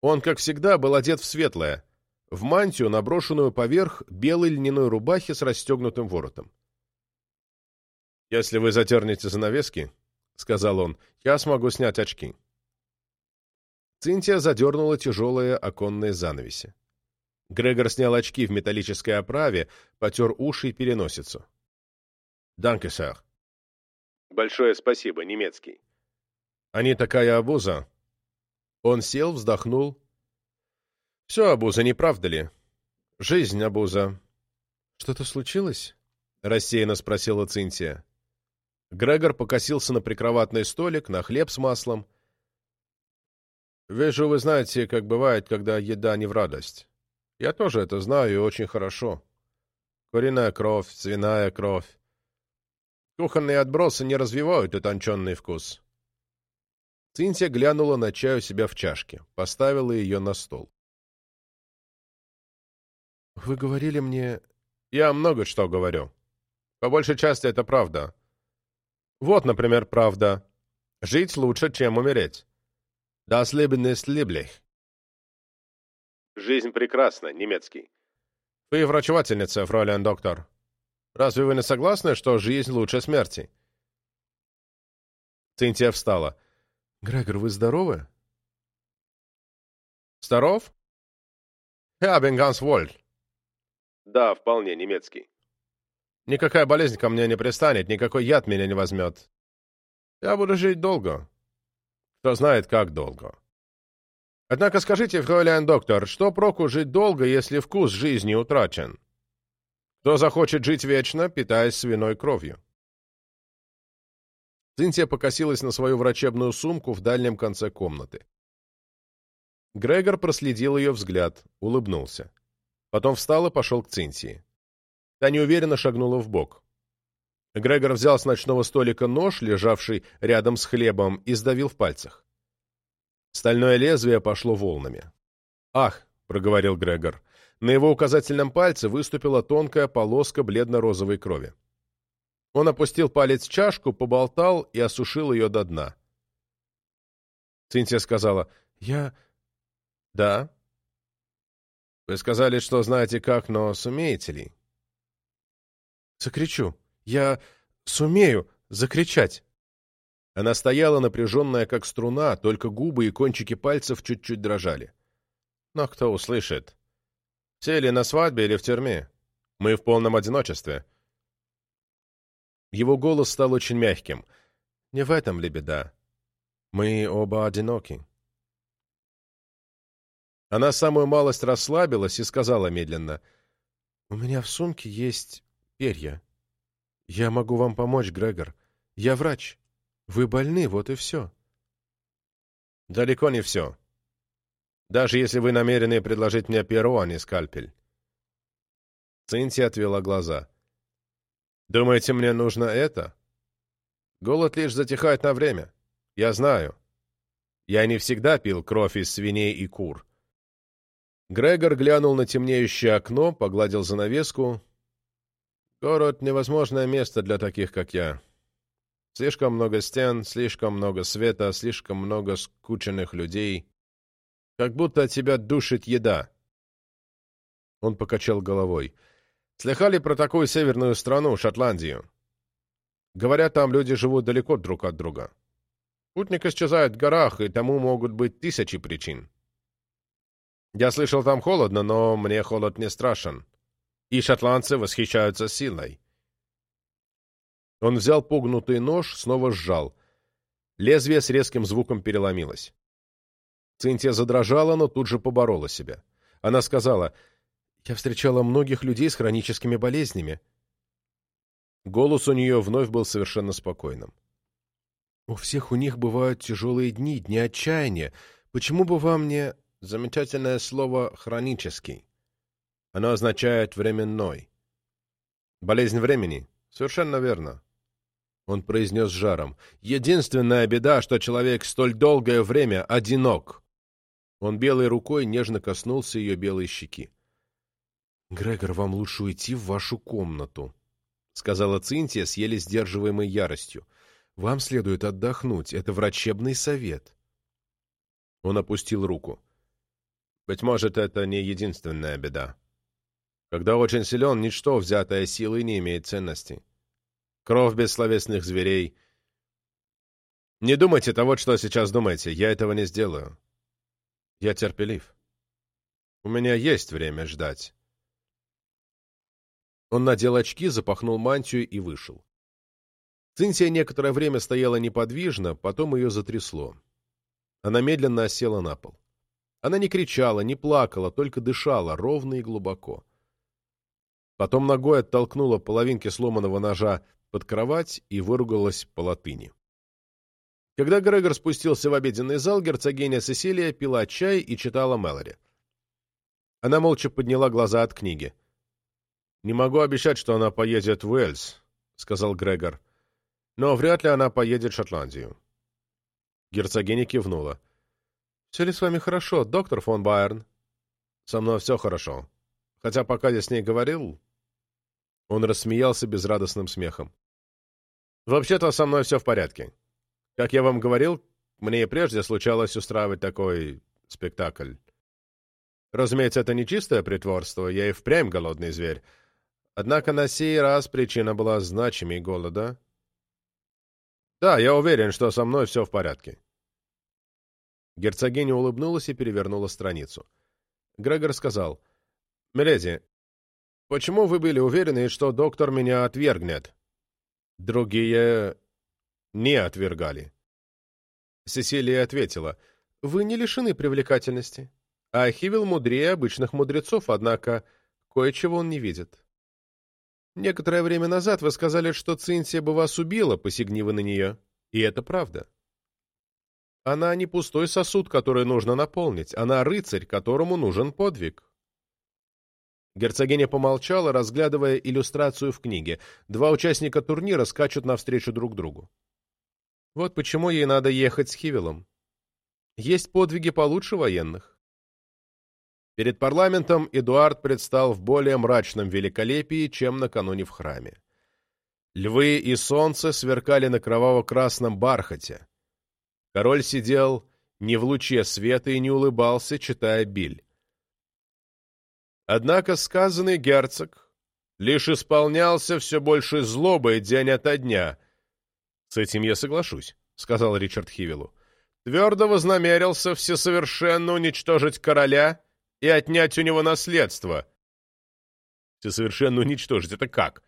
Он, как всегда, был одет в светлое, в мантию, наброшенную поверх белой льняной рубахи с расстегнутым воротом. «Если вы затернете занавески, — сказал он, — я смогу снять очки». Цинтия задернула тяжелые оконные занавеси. Грегор снял очки в металлической оправе, потер уши и переносицу. «Данке, сэр». «Большое спасибо, немецкий». «Они такая обуза». Он сел, вздохнул. «Все обуза, не правда ли? Жизнь обуза». «Что-то случилось?» — рассеянно спросила Цинтия. Грегор покосился на прикроватный столик, на хлеб с маслом. «Вижу, вы знаете, как бывает, когда еда не в радость. Я тоже это знаю и очень хорошо. Куриная кровь, свиная кровь. Кухонные отбросы не развивают утонченный вкус». Цинтия глянула на чай у себя в чашке, поставила ее на стол. «Вы говорили мне...» «Я много что говорю. По большей части это правда. Вот, например, правда. Жить лучше, чем умереть. Das Leben ist lieblich. Жизнь прекрасна, немецкий. Вы врачевательница, фройлен доктор. Разве вы не согласны, что жизнь лучше смерти? Цинтия встала. Грегор, вы здоровы? Здоров? Я bin ganz wohl. Да, вполне, немецкий. Никакая болезнь ко мне не пристанет, никакой яд меня не возьмет. Я буду жить долго. Кто знает, как долго. Однако скажите, фройлен доктор, что проку жить долго, если вкус жизни утрачен? Кто захочет жить вечно, питаясь свиной кровью? Цинтия покосилась на свою врачебную сумку в дальнем конце комнаты. Грегор проследил ее взгляд, улыбнулся. Потом встал и пошел к Цинтии. Та неуверенно шагнула в бок. Грегор взял с ночного столика нож, лежавший рядом с хлебом, и сдавил в пальцах. Стальное лезвие пошло волнами. «Ах!» — проговорил Грегор. На его указательном пальце выступила тонкая полоска бледно-розовой крови. Он опустил палец в чашку, поболтал и осушил ее до дна. Цинтия сказала, «Я...» «Да?» «Вы сказали, что знаете как, но сумеете ли?» Закричу. Я сумею закричать. Она стояла напряженная, как струна, только губы и кончики пальцев чуть-чуть дрожали. Но кто услышит? Все ли на свадьбе или в тюрьме? Мы в полном одиночестве. Его голос стал очень мягким. Не в этом ли беда? Мы оба одиноки. Она самую малость расслабилась и сказала медленно. «У меня в сумке есть перья. Я могу вам помочь, Грегор. Я врач. Вы больны, вот и все. Далеко не все. Даже если вы намерены предложить мне перо, а не скальпель. Цинти отвела глаза. Думаете, мне нужно это? Голод лишь затихает на время. Я знаю. Я не всегда пил кровь из свиней и кур. Грегор глянул на темнеющее окно, погладил занавеску, Город — невозможное место для таких, как я. Слишком много стен, слишком много света, слишком много скученных людей. Как будто тебя душит еда. Он покачал головой. Слыхали про такую северную страну, Шотландию? Говорят, там люди живут далеко друг от друга. Путник исчезает в горах, и тому могут быть тысячи причин. Я слышал, там холодно, но мне холод не страшен и шотландцы восхищаются силой. Он взял погнутый нож, снова сжал. Лезвие с резким звуком переломилось. Цинтия задрожала, но тут же поборола себя. Она сказала, «Я встречала многих людей с хроническими болезнями». Голос у нее вновь был совершенно спокойным. «У всех у них бывают тяжелые дни, дни отчаяния. Почему бы вам не...» Замечательное слово «хронический». Оно означает «временной». Болезнь времени. Совершенно верно. Он произнес жаром. Единственная беда, что человек столь долгое время одинок. Он белой рукой нежно коснулся ее белой щеки. «Грегор, вам лучше уйти в вашу комнату», — сказала Цинтия с еле сдерживаемой яростью. «Вам следует отдохнуть. Это врачебный совет». Он опустил руку. «Быть может, это не единственная беда. Когда очень силен, ничто, взятое силой, не имеет ценности. Кровь бессловесных зверей. Не думайте того, что сейчас думаете. Я этого не сделаю. Я терпелив. У меня есть время ждать». Он надел очки, запахнул мантию и вышел. Цинтия некоторое время стояла неподвижно, потом ее затрясло. Она медленно осела на пол. Она не кричала, не плакала, только дышала ровно и глубоко. Потом ногой оттолкнула половинки сломанного ножа под кровать и выругалась по латыни. Когда Грегор спустился в обеденный зал, герцогиня Сесилия пила чай и читала Мэлори. Она молча подняла глаза от книги. «Не могу обещать, что она поедет в Уэльс», — сказал Грегор. «Но вряд ли она поедет в Шотландию». Герцогиня кивнула. «Все ли с вами хорошо, доктор фон Байерн?» «Со мной все хорошо. Хотя пока я с ней говорил...» Он рассмеялся безрадостным смехом. «Вообще-то со мной все в порядке. Как я вам говорил, мне и прежде случалось устраивать такой спектакль. Разумеется, это не чистое притворство, я и впрямь голодный зверь. Однако на сей раз причина была значимей голода. Да, я уверен, что со мной все в порядке. Герцогиня улыбнулась и перевернула страницу. Грегор сказал, «Миледи, почему вы были уверены, что доктор меня отвергнет?» Другие не отвергали. Сесилия ответила, «Вы не лишены привлекательности. А Хивил мудрее обычных мудрецов, однако кое-чего он не видит. Некоторое время назад вы сказали, что Цинтия бы вас убила, посягни вы на нее. И это правда. Она не пустой сосуд, который нужно наполнить. Она рыцарь, которому нужен подвиг. Герцогиня помолчала, разглядывая иллюстрацию в книге. Два участника турнира скачут навстречу друг другу. Вот почему ей надо ехать с Хивилом. Есть подвиги получше военных. Перед парламентом Эдуард предстал в более мрачном великолепии, чем накануне в храме. Львы и солнце сверкали на кроваво-красном бархате. Король сидел не в луче света и не улыбался, читая биль. Однако сказанный герцог лишь исполнялся все больше злобой день ото дня. — С этим я соглашусь, — сказал Ричард Хивилу. — Твердо вознамерился всесовершенно уничтожить короля и отнять у него наследство. Все совершенно уничтожить. Это как?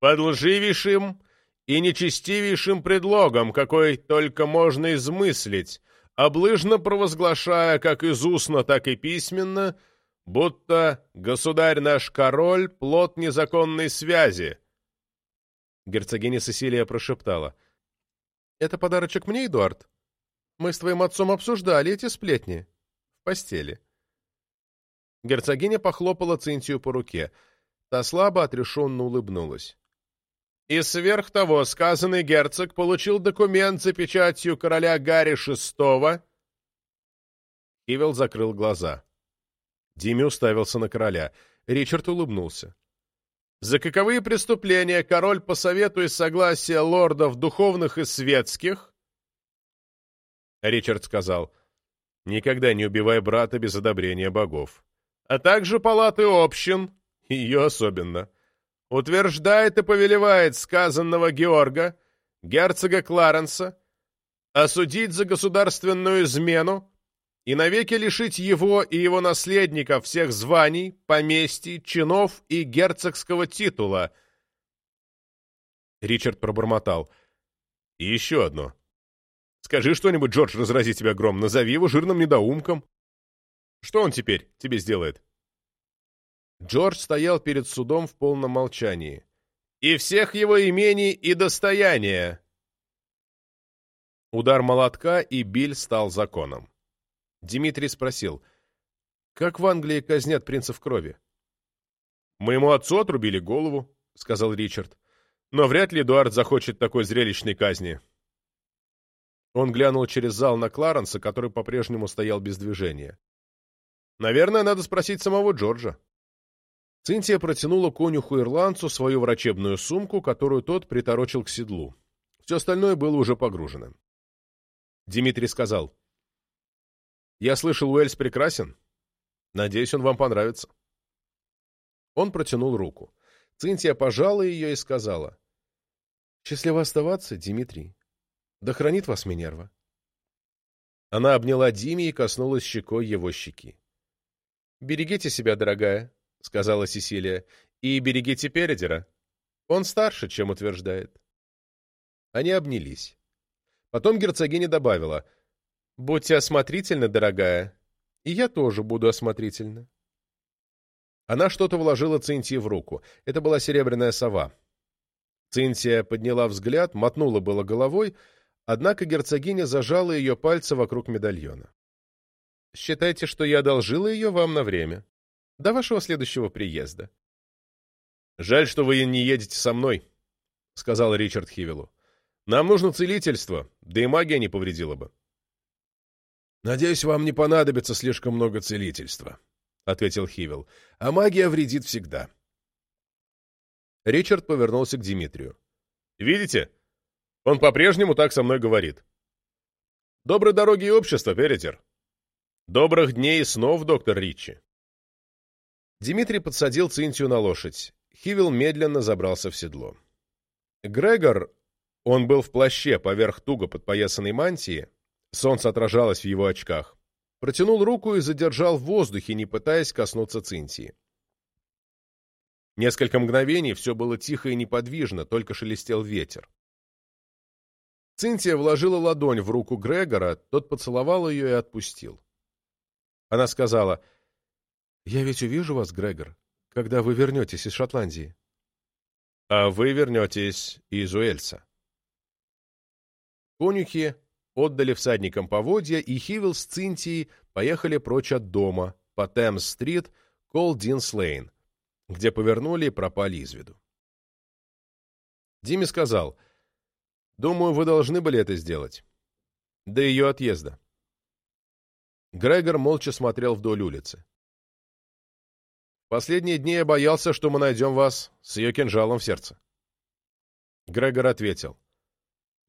Под лживейшим и нечестивейшим предлогом, какой только можно измыслить, облыжно провозглашая как из устно, так и письменно, будто государь наш король — плод незаконной связи. Герцогиня Сесилия прошептала. — Это подарочек мне, Эдуард? Мы с твоим отцом обсуждали эти сплетни. В постели. — Герцогиня похлопала Цинтию по руке. Та слабо отрешенно улыбнулась. И сверх того, сказанный герцог получил документ за печатью короля Гарри VI. Кивел закрыл глаза. Дими уставился на короля. Ричард улыбнулся. За каковые преступления король по совету и согласия лордов духовных и светских? Ричард сказал, «Никогда не убивай брата без одобрения богов а также палаты общин, ее особенно, утверждает и повелевает сказанного Георга, герцога Кларенса, осудить за государственную измену и навеки лишить его и его наследников всех званий, поместий, чинов и герцогского титула. Ричард пробормотал. И еще одно. Скажи что-нибудь, Джордж, разрази тебя гром, назови его жирным недоумком. Что он теперь тебе сделает?» Джордж стоял перед судом в полном молчании. «И всех его имений и достояния!» Удар молотка, и Биль стал законом. Дмитрий спросил, «Как в Англии казнят принцев крови?» «Моему отцу отрубили голову», — сказал Ричард. «Но вряд ли Эдуард захочет такой зрелищной казни». Он глянул через зал на Кларенса, который по-прежнему стоял без движения. «Наверное, надо спросить самого Джорджа». Цинтия протянула конюху-ирландцу свою врачебную сумку, которую тот приторочил к седлу. Все остальное было уже погружено. Дмитрий сказал, «Я слышал, Уэльс прекрасен. Надеюсь, он вам понравится». Он протянул руку. Цинтия пожала ее и сказала, «Счастливо оставаться, Дмитрий. Да хранит вас Минерва». Она обняла Диме и коснулась щекой его щеки. «Берегите себя, дорогая», — сказала Сесилия, — «и берегите Передера. Он старше, чем утверждает». Они обнялись. Потом герцогиня добавила, «Будьте осмотрительны, дорогая, и я тоже буду осмотрительна». Она что-то вложила Цинтии в руку. Это была серебряная сова. Цинтия подняла взгляд, мотнула было головой, однако герцогиня зажала ее пальцы вокруг медальона. «Считайте, что я одолжила ее вам на время. До вашего следующего приезда». «Жаль, что вы не едете со мной», — сказал Ричард Хивилу. «Нам нужно целительство, да и магия не повредила бы». «Надеюсь, вам не понадобится слишком много целительства», — ответил Хивил. «А магия вредит всегда». Ричард повернулся к Димитрию. «Видите? Он по-прежнему так со мной говорит. Доброй дороги и общества, Перетер. Добрых дней и снов, доктор Ричи». Дмитрий подсадил Цинтию на лошадь. Хивил медленно забрался в седло. Грегор, он был в плаще поверх туго подпоясанной мантии, солнце отражалось в его очках, протянул руку и задержал в воздухе, не пытаясь коснуться Цинтии. Несколько мгновений все было тихо и неподвижно, только шелестел ветер. Цинтия вложила ладонь в руку Грегора, тот поцеловал ее и отпустил. Она сказала, «Я ведь увижу вас, Грегор, когда вы вернетесь из Шотландии». «А вы вернетесь из Уэльса». Конюхи отдали всадникам поводья, и Хивил с Цинтией поехали прочь от дома, по Темс-стрит, Колдинс-лейн, где повернули и пропали из виду. Диме сказал, «Думаю, вы должны были это сделать. До ее отъезда». Грегор молча смотрел вдоль улицы. «Последние дни я боялся, что мы найдем вас с ее кинжалом в сердце». Грегор ответил,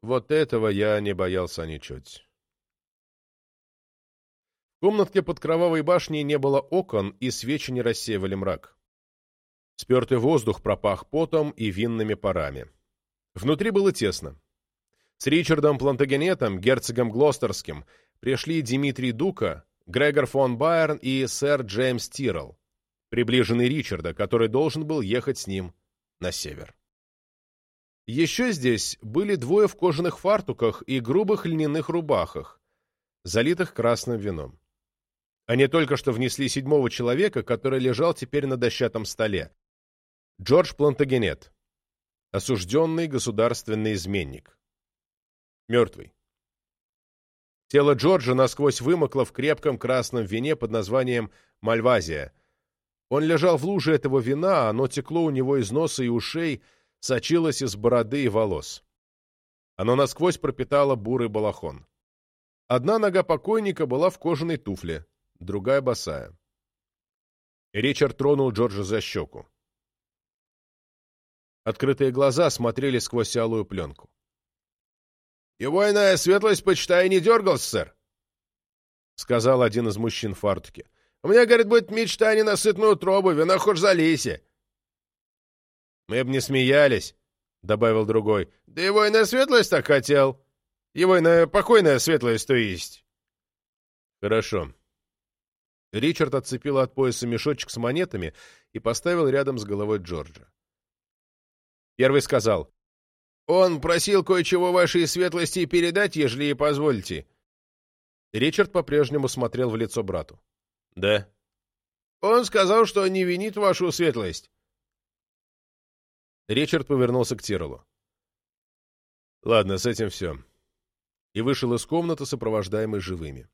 «Вот этого я не боялся ничуть». В комнатке под кровавой башней не было окон, и свечи не рассеивали мрак. Спертый воздух пропах потом и винными парами. Внутри было тесно. С Ричардом Плантагенетом, герцогом Глостерским, пришли Дмитрий Дука, Грегор фон Байерн и сэр Джеймс Тиррелл, приближенный Ричарда, который должен был ехать с ним на север. Еще здесь были двое в кожаных фартуках и грубых льняных рубахах, залитых красным вином. Они только что внесли седьмого человека, который лежал теперь на дощатом столе. Джордж Плантагенет. Осужденный государственный изменник. Мертвый. Тело Джорджа насквозь вымокло в крепком красном вине под названием «Мальвазия». Он лежал в луже этого вина, оно текло у него из носа и ушей, сочилось из бороды и волос. Оно насквозь пропитало бурый балахон. Одна нога покойника была в кожаной туфле, другая босая. Ричард тронул Джорджа за щеку. Открытые глаза смотрели сквозь алую пленку. «Его иная светлость, почитай, не дергался, сэр», — сказал один из мужчин в фартуке. «У меня, говорит, будет мечта не на сытную тробу, вина хоть залейся». «Мы б не смеялись», — добавил другой. «Да его иная светлость так хотел. Его иная покойная светлость, то есть». «Хорошо». Ричард отцепил от пояса мешочек с монетами и поставил рядом с головой Джорджа. Первый сказал, «Он просил кое-чего вашей светлости передать, ежели и позволите». Ричард по-прежнему смотрел в лицо брату. «Да». «Он сказал, что не винит вашу светлость». Ричард повернулся к Тиролу. «Ладно, с этим все». И вышел из комнаты, сопровождаемый живыми.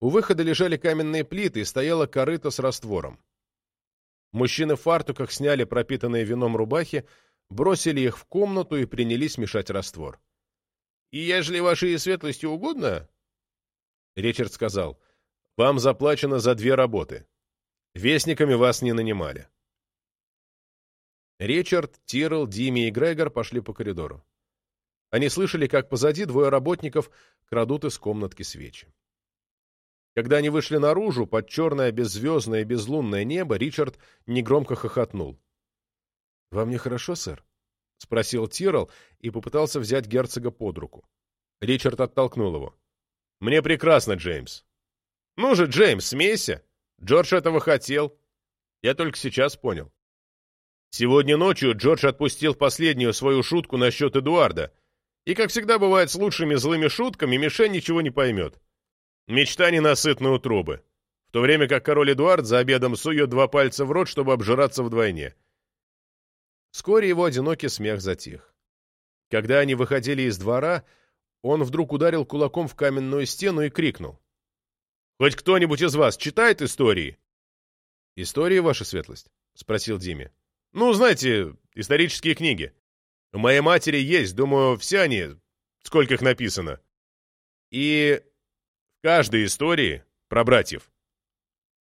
У выхода лежали каменные плиты и стояла корыта с раствором. Мужчины в фартуках сняли пропитанные вином рубахи, бросили их в комнату и принялись мешать раствор. И ежели вашей светлости угодно, Ричард сказал, «Вам заплачено за две работы. Вестниками вас не нанимали». Ричард, Тирл, Дими и Грегор пошли по коридору. Они слышали, как позади двое работников крадут из комнатки свечи. Когда они вышли наружу, под черное беззвездное и безлунное небо, Ричард негромко хохотнул. «Вам нехорошо, сэр?» — спросил Тирл и попытался взять герцога под руку. Ричард оттолкнул его. «Мне прекрасно, Джеймс». «Ну же, Джеймс, смейся! Джордж этого хотел. Я только сейчас понял». Сегодня ночью Джордж отпустил последнюю свою шутку насчет Эдуарда. И, как всегда бывает с лучшими злыми шутками, мишень ничего не поймет. Мечта ненасытной утробы. В то время как король Эдуард за обедом сует два пальца в рот, чтобы обжираться вдвойне. Вскоре его одинокий смех затих. Когда они выходили из двора, он вдруг ударил кулаком в каменную стену и крикнул. «Хоть кто-нибудь из вас читает истории?» «Истории, ваша светлость?» — спросил Диме. Ну, знаете, исторические книги. У моей матери есть, думаю, все они, сколько их написано. И в каждой истории про братьев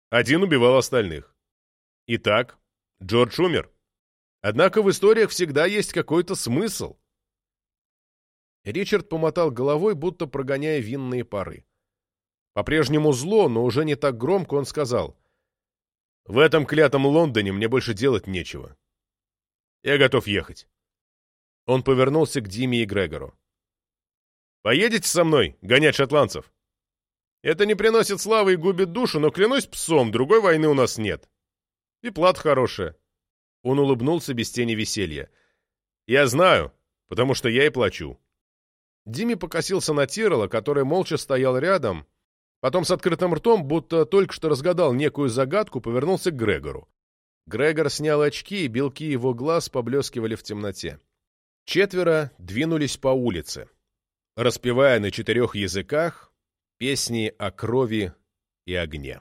один убивал остальных. Итак, Джордж умер. Однако в историях всегда есть какой-то смысл. Ричард помотал головой, будто прогоняя винные пары. По-прежнему зло, но уже не так громко он сказал. В этом клятом Лондоне мне больше делать нечего. Я готов ехать. Он повернулся к Диме и Грегору. «Поедете со мной гонять шотландцев? Это не приносит славы и губит душу, но, клянусь псом, другой войны у нас нет. И плат хорошая». Он улыбнулся без тени веселья. «Я знаю, потому что я и плачу». Диме покосился на Тирола, который молча стоял рядом, Потом с открытым ртом, будто только что разгадал некую загадку, повернулся к Грегору. Грегор снял очки, и белки его глаз поблескивали в темноте. Четверо двинулись по улице, распевая на четырех языках песни о крови и огне.